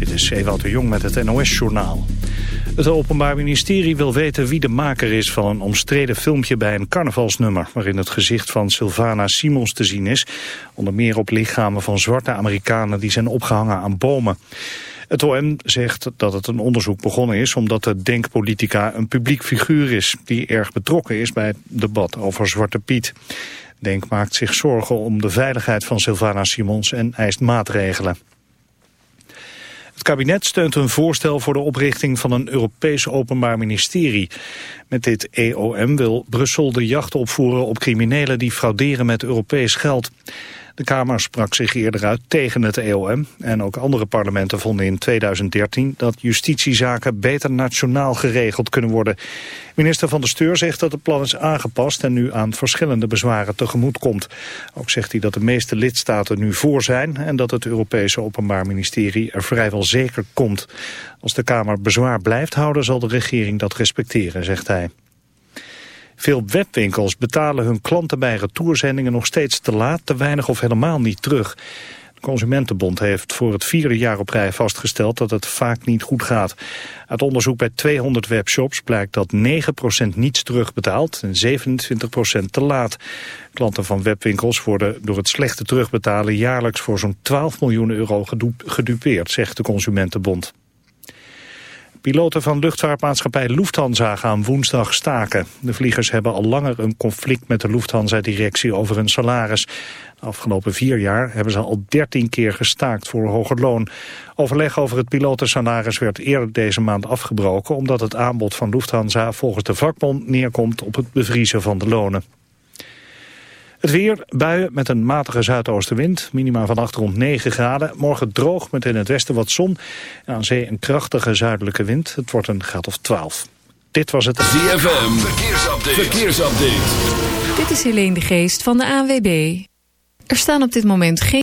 Dit is Ewout de Jong met het NOS-journaal. Het Openbaar Ministerie wil weten wie de maker is van een omstreden filmpje bij een carnavalsnummer... waarin het gezicht van Sylvana Simons te zien is. Onder meer op lichamen van zwarte Amerikanen die zijn opgehangen aan bomen. Het OM zegt dat het een onderzoek begonnen is omdat de denkpolitica een publiek figuur is... die erg betrokken is bij het debat over Zwarte Piet. Denk maakt zich zorgen om de veiligheid van Sylvana Simons en eist maatregelen. Het kabinet steunt een voorstel voor de oprichting van een Europees openbaar ministerie. Met dit EOM wil Brussel de jacht opvoeren op criminelen die frauderen met Europees geld. De Kamer sprak zich eerder uit tegen het EOM en ook andere parlementen vonden in 2013 dat justitiezaken beter nationaal geregeld kunnen worden. Minister van de Steur zegt dat het plan is aangepast en nu aan verschillende bezwaren tegemoet komt. Ook zegt hij dat de meeste lidstaten nu voor zijn en dat het Europese Openbaar Ministerie er vrijwel zeker komt. Als de Kamer bezwaar blijft houden zal de regering dat respecteren, zegt hij. Veel webwinkels betalen hun klanten bij retourzendingen nog steeds te laat, te weinig of helemaal niet terug. De Consumentenbond heeft voor het vierde jaar op rij vastgesteld dat het vaak niet goed gaat. Uit onderzoek bij 200 webshops blijkt dat 9% niets terugbetaalt en 27% te laat. Klanten van webwinkels worden door het slechte terugbetalen jaarlijks voor zo'n 12 miljoen euro gedupeerd, zegt de Consumentenbond. Piloten van luchtvaartmaatschappij Lufthansa gaan woensdag staken. De vliegers hebben al langer een conflict met de Lufthansa-directie over hun salaris. De afgelopen vier jaar hebben ze al dertien keer gestaakt voor hoger loon. Overleg over het pilotensalaris werd eerder deze maand afgebroken... omdat het aanbod van Lufthansa volgens de vakbond neerkomt op het bevriezen van de lonen. Het weer, buien met een matige zuidoostenwind. Minima vannacht rond 9 graden. Morgen droog met in het westen wat zon. En aan zee een krachtige zuidelijke wind. Het wordt een graad of 12. Dit was het... ZFM, verkeersupdate. verkeersupdate. Dit is Helene de Geest van de ANWB. Er staan op dit moment geen...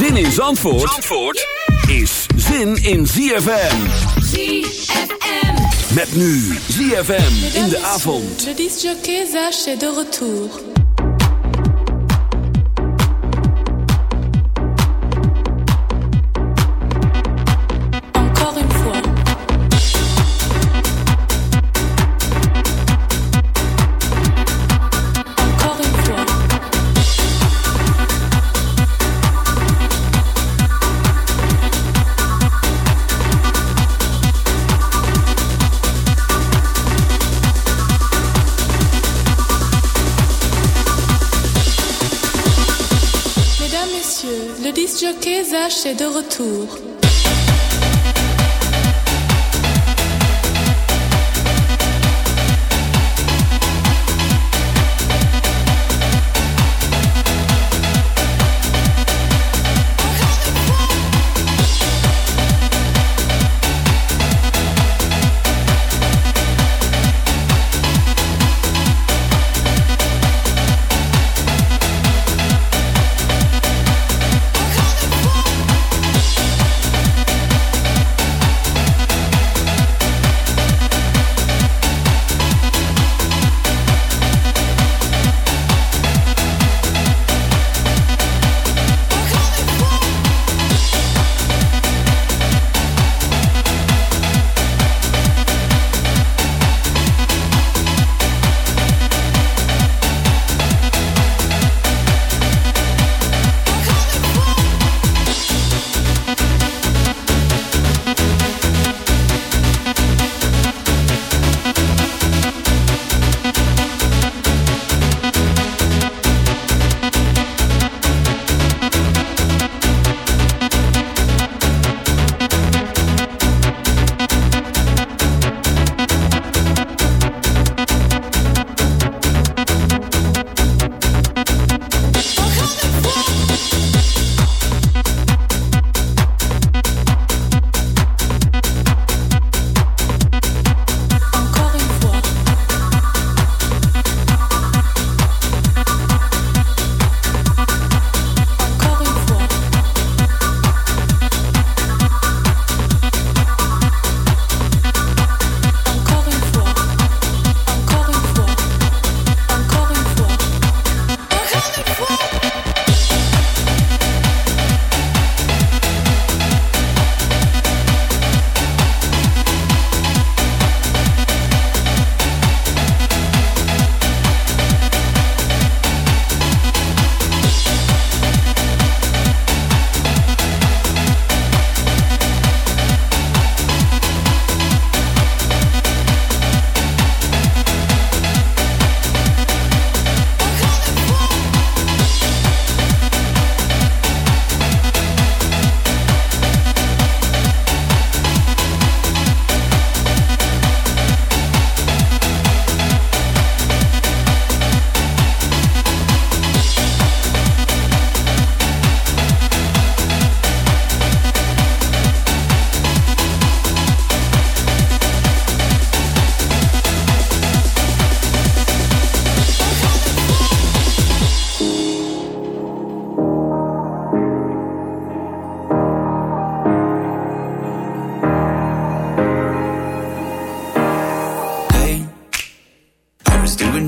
Zin in Zandvoort, Zandvoort is zin in ZFM. ZFM. Met nu ZFM in de avond. Le disc jockey Zach est de retour. Zach est de retour.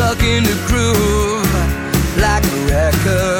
stuck in the groove like a record.